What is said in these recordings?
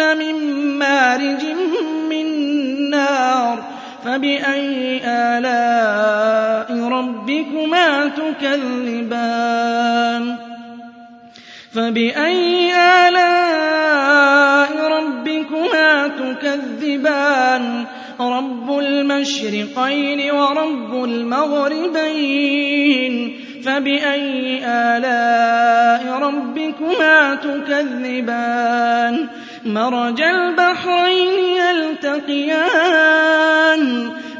مِن مَّارِجٍ مِّن نَّارٍ فَبِأَيِّ آلَاءِ رَبِّكُمَا تُكَذِّبَانِ فَبِأَيِّ آلَاءِ رَبِّكُمَا تُكَذِّبَانِ رَبُّ الْمَشْرِقَيْنِ وَرَبُّ الْمَغْرِبَيْنِ فَبِأَيِّ آلَاءِ رَبِّكُمَا تُكَذِّبَانِ مَرَجَ الْبَحْرَيْنِ يَلْتَقِيَانِ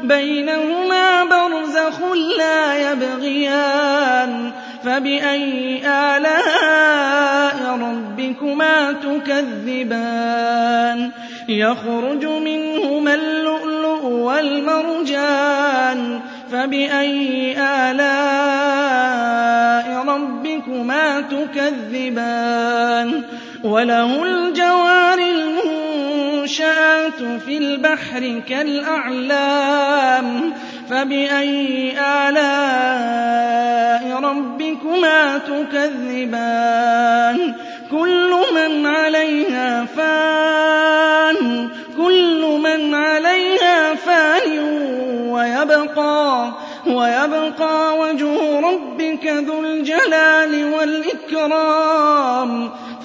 بَيْنَهُمَا بَرْزَخٌ لَّا يَبْغِيَانِ. فَبِأَيِّ آلَاءِ رَبِّكُمَا تُكَذِّبَانِ؟ يَخْرُجُ مِنْهُمَا اللُّؤْلُؤُ وَالْمَرْجَانُ. فَبِأَيِّ آلَاءِ رَبِّكُمَا تُكَذِّبَانِ؟ وَلَهُ الْجَوَارِ الْمُنشَآتُ فِي الْبَحْرِ كَالْأَعْلَامِ فَبِأَيِّ آلَاءِ رَبِّكُمَا تُكَذِّبَانِ كُلُّ مَنْ عَلَيْهَا فَانٍ كُلُّ مَنْ عَلَيْهَا فَانٍ وَيَبْقَىٰ وَيَبْقَىٰ وَجْهُ رَبِّكَ ذُو الْجَلَالِ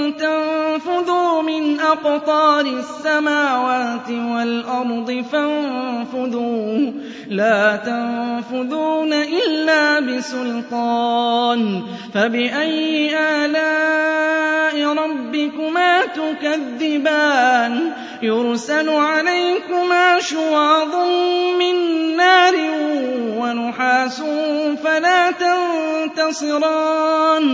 تَنفُذُوا مِنْ أَقْطَارِ السَّمَاوَاتِ وَالْأَرْضِ فَانفُذُوا. لَا تَنفُذُونَ إِلَّا بِسُلْطَانٍ. فَبِأَيِّ آلَاءِ رَبِّكُمَا تُكَذِّبَانِ؟ يُرْسَلُ عَلَيْكُمَا شُوَاظٌ مِّن نَّارٍ وَنُحَاسٌ فَلَا تَنتَصِرَانِ.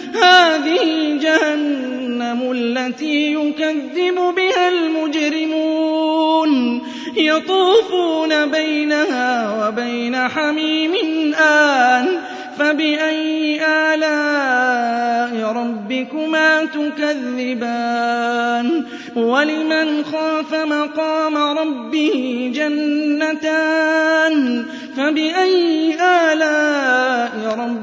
هَٰذِهِ جَهَنَّمُ الَّتِي يُكَذِّبُ بِهَا الْمُجْرِمُونَ. يطوفون بينها وبين حميم آن. فبأي آلاء ربكما تكذبان؟ ولمن خاف مقام ربه جنتان؟ فبأي آلاء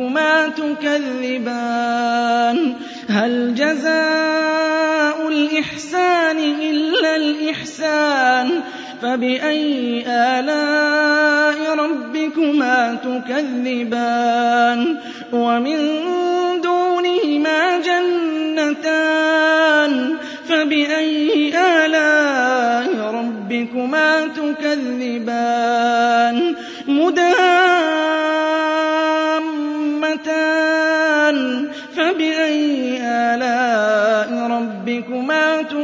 ربكما تكذبان هل جزاء الإحسان إلا الإحسان فبأي آلاء ربكما تكذبان ومن دونهما جنتان فبأي آلاء ربكما تكذبان مدهامتان